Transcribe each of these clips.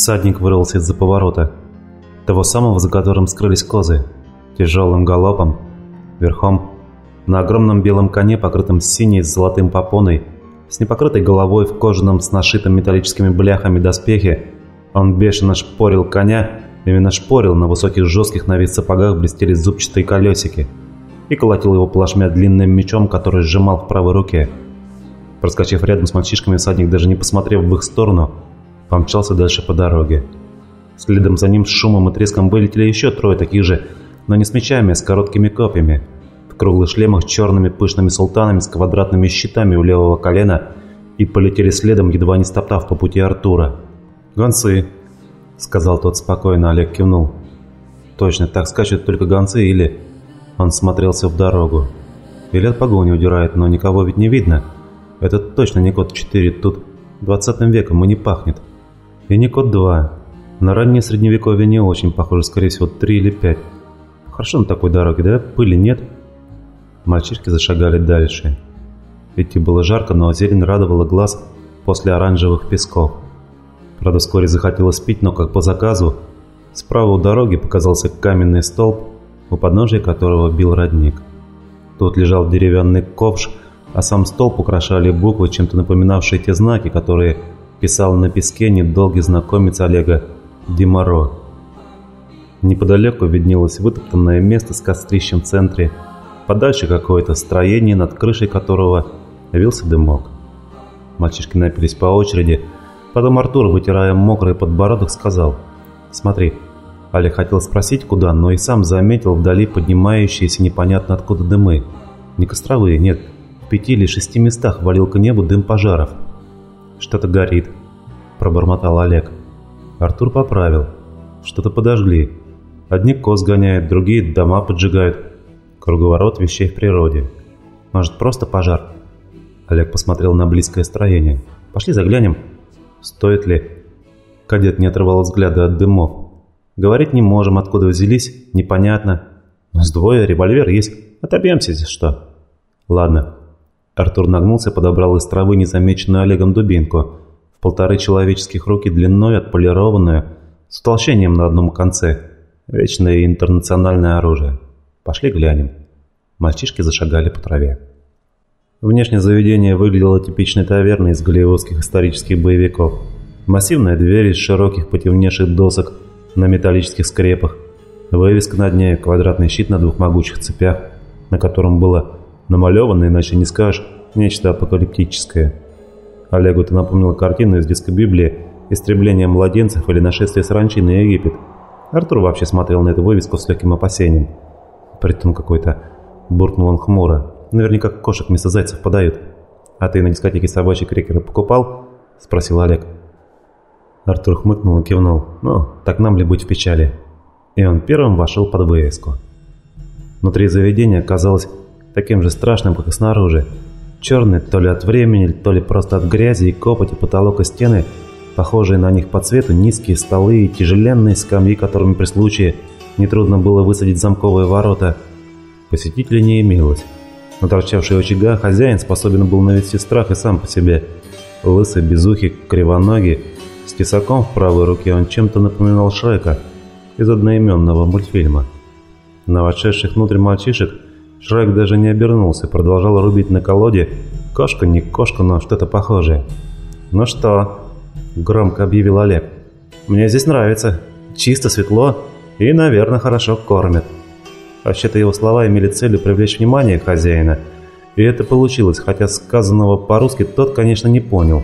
Всадник вырвался из-за поворота, того самого, за которым скрылись козы, тяжелым галопом, верхом, на огромном белом коне, покрытом синей с золотым попоной, с непокрытой головой в кожаном с нашитым металлическими бляхами доспехе, он бешено шпорил коня, именно шпорил, на высоких жестких на вид сапогах блестели зубчатые колесики, и колотил его плашмя длинным мечом, который сжимал в правой руке. Проскочив рядом с мальчишками, всадник, даже не посмотрев в их сторону, помчался дальше по дороге. Следом за ним с шумом и треском вылетели еще трое таких же, но не с мечами, а с короткими копьями. В круглых шлемах черными пышными султанами с квадратными щитами у левого колена и полетели следом, едва не стоптав по пути Артура. «Гонцы», — сказал тот спокойно, Олег кивнул. «Точно, так скачут только гонцы или...» Он смотрелся в дорогу. «Или от погони удирает, но никого ведь не видно. Это точно не код 4, тут двадцатым веком и не пахнет. И не код 2. На раннее средневековье не очень похоже, скорее всего, 3 или 5. Хорошо на такой дороге, да? Пыли нет?» Мальчишки зашагали дальше. Идти было жарко, но зелень радовала глаз после оранжевых песков. Правда, вскоре захотелось пить, но как по заказу. Справа у дороги показался каменный столб, у подножия которого бил родник. Тут лежал деревянный ковш, а сам столб украшали буквы, чем-то напоминавшие те знаки, которые писал на песке недолгий знакомец Олега Димаро. Неподалеку виднелось вытоптанное место с кострищем в центре, подальше какое-то строение, над крышей которого вился дымок. Мальчишки напились по очереди, потом Артур, вытирая мокрый подбородок, сказал «Смотри». Олег хотел спросить, куда, но и сам заметил вдали поднимающиеся непонятно откуда дымы. Не костровые, нет, в пяти или шести местах валил к небу дым пожаров. «Что-то горит», – пробормотал Олег. Артур поправил. «Что-то подожгли. Одни коз гоняют, другие дома поджигают. Круговорот вещей в природе. Может, просто пожар?» Олег посмотрел на близкое строение. «Пошли заглянем. Стоит ли?» Кадет не отрывал взгляда от дымов. «Говорить не можем, откуда взялись, непонятно. Но с двое револьвер есть. Отобьемся здесь что?» «Ладно, Артур нагнулся, подобрал из травы незамеченную Олегом дубинку, в полторы человеческих руки длиной, отполированную, с утолщением на одном конце. Вечное интернациональное оружие. Пошли глянем. Мальчишки зашагали по траве. Внешнее заведение выглядело типичной таверной из голливудских исторических боевиков. Массивная дверь из широких потемневших досок на металлических скрепах, вывеска над ней, квадратный щит на двух могучих цепях, на котором было намалевано, иначе не скажешь, нечто апокалиптическое. Олегу это напомнило картину из детской Библии «Истребление младенцев» или «Нашествие саранчи на Египет». Артур вообще смотрел на эту вывеску с легким опасением. Притом какой-то. Буркнул он хмуро. Наверняка кошек вместо зайцев подают. «А ты на дискотеке собачьи крекеры покупал?» Спросил Олег. Артур хмыкнул и кивнул. «Ну, так нам ли быть в печали?» И он первым вошел под вывеску. Внутри заведения оказалось таким же страшным, как и снаружи. Черный то ли от времени, то ли просто от грязи и копоти потолок и стены, похожие на них по цвету, низкие столы и тяжеленные скамьи, которыми при случае нетрудно было высадить замковые ворота. Посетителей не имелось. Но торчавший очага хозяин способен был навести страх и сам по себе. Лысый, безухий, кривоногий, с тесаком в правой руке он чем-то напоминал Шрека из одноименного мультфильма. На вошедших внутрь мальчишек – Шрек даже не обернулся, продолжал рубить на колоде. Кошка не кошка, но что-то похожее. «Ну что?» – громко объявил Олег. «Мне здесь нравится. Чисто, светло и, наверное, хорошо кормят». Вообще-то его слова имели целью привлечь внимание хозяина. И это получилось, хотя сказанного по-русски тот, конечно, не понял.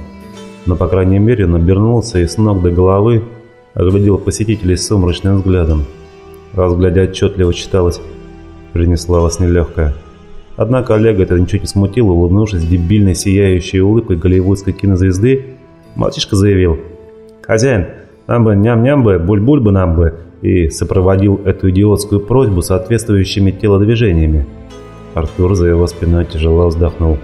Но, по крайней мере, он обернулся и с ног до головы оглядел посетителей сумрачным взглядом. Разглядя отчетливо читалось принесла вас нелегкая. Однако Олега это ничуть не смутило, улыбнувшись дебильной сияющей улыбкой голливудской кинозвезды, мальчишка заявил «Хозяин, нам бы ням-ням бы, буль-буль бы нам бы» и сопроводил эту идиотскую просьбу соответствующими телодвижениями. Артур за его спиной тяжело вздохнул.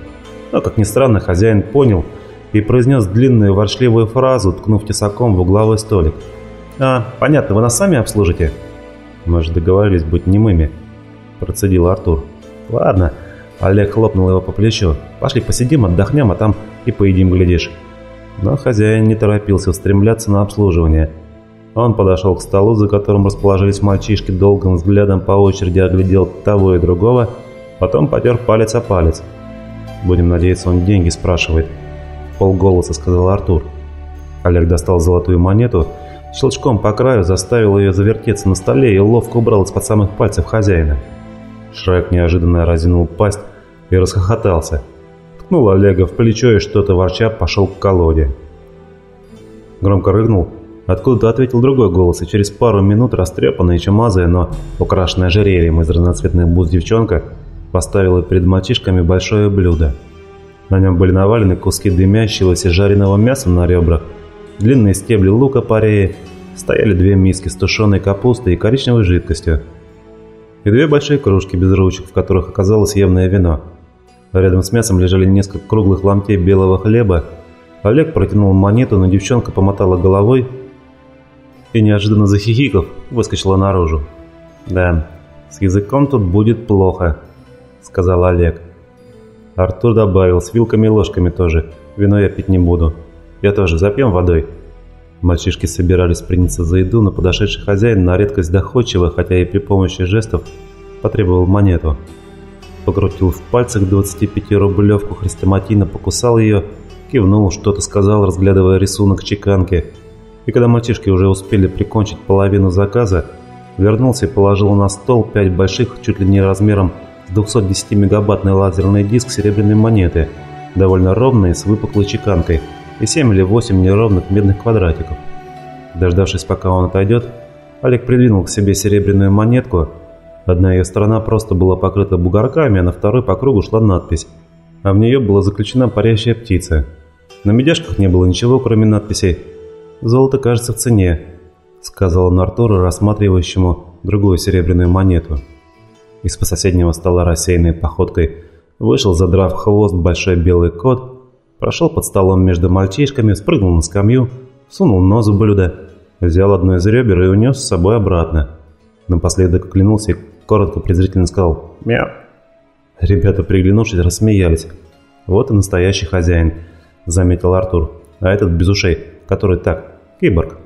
Но, как ни странно, хозяин понял и произнес длинную воршливую фразу, ткнув тесаком в угловой столик. «А, понятно, вы нас сами обслужите?» «Мы же договорились быть немыми», процедил Артур. «Ладно». Олег хлопнул его по плечу. «Пошли посидим, отдохнем, а там и поедим, глядишь». Но хозяин не торопился устремляться на обслуживание. Он подошел к столу, за которым расположились мальчишки, долгим взглядом по очереди оглядел того и другого, потом потер палец о палец. «Будем надеяться, он деньги спрашивает», — полголоса сказал Артур. Олег достал золотую монету, щелчком по краю заставил ее завертеться на столе и ловко убрал из-под самых пальцев хозяина. Шрек неожиданно разинул пасть и расхохотался. Ткнул Олега в плечо и что-то ворча пошел к колоде. Громко рыгнул, Откуда-то ответил другой голос, и через пару минут растрепанная, чумазая, но украшенная ожерельем из разноцветных бус девчонка поставила перед мальчишками большое блюдо. На нем были навалены куски дымящегося жареного мяса на ребрах, длинные стебли лука пареи, стояли две миски с тушеной капустой и коричневой жидкостью, и две большие кружки без ручек, в которых оказалось явное вино. Рядом с мясом лежали несколько круглых ломтей белого хлеба. Олег протянул монету, но девчонка помотала головой и неожиданно захихиков выскочила наружу. «Да, с языком тут будет плохо», — сказал Олег. Артур добавил, с вилками и ложками тоже. Вино я пить не буду. Я тоже, запьем водой. Мальчишки собирались приняться за еду, но подошедший хозяин на редкость доходчиво, хотя и при помощи жестов, потребовал монету. Покрутил в пальцах 25-рублевку хрестоматийно, покусал ее, кивнул, что-то сказал, разглядывая рисунок чеканки – и когда мальчишки уже успели прикончить половину заказа, вернулся и положил на стол пять больших, чуть ли не размером с 210-мегабатный лазерный диск серебряной монеты, довольно ровные, с выпуклой чеканкой, и 7 или 8 неровных медных квадратиков. Дождавшись, пока он отойдет, Олег придвинул к себе серебряную монетку. Одна ее сторона просто была покрыта бугорками, а на второй по кругу шла надпись, а в нее была заключена парящая птица. На медяшках не было ничего, кроме надписей «Золото кажется в цене», — сказал он Артуру, рассматривающему другую серебряную монету. Из-под соседнего стола рассеянной походкой вышел, задрав хвост, большой белый кот, прошел под столом между мальчишками, спрыгнул на скамью, сунул нос в блюдо, взял одно из ребер и унес с собой обратно. Напоследок оглянулся и коротко презрительно сказал «Мяу». Ребята, приглянувшись, рассмеялись. «Вот и настоящий хозяин», — заметил Артур. «А этот без ушей, который так, Киборг.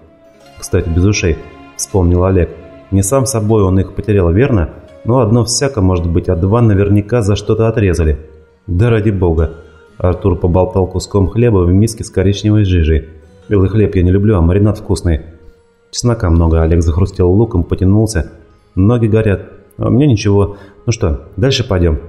Кстати, без ушей, вспомнил Олег. Не сам собой он их потерял, верно? Но одно всяко может быть, а два наверняка за что-то отрезали. Да ради бога. Артур поболтал куском хлеба в миске с коричневой жижей. Белый хлеб я не люблю, а маринад вкусный. Чеснока много, Олег захрустел луком, потянулся. Ноги горят. А у меня ничего. Ну что, дальше пойдем.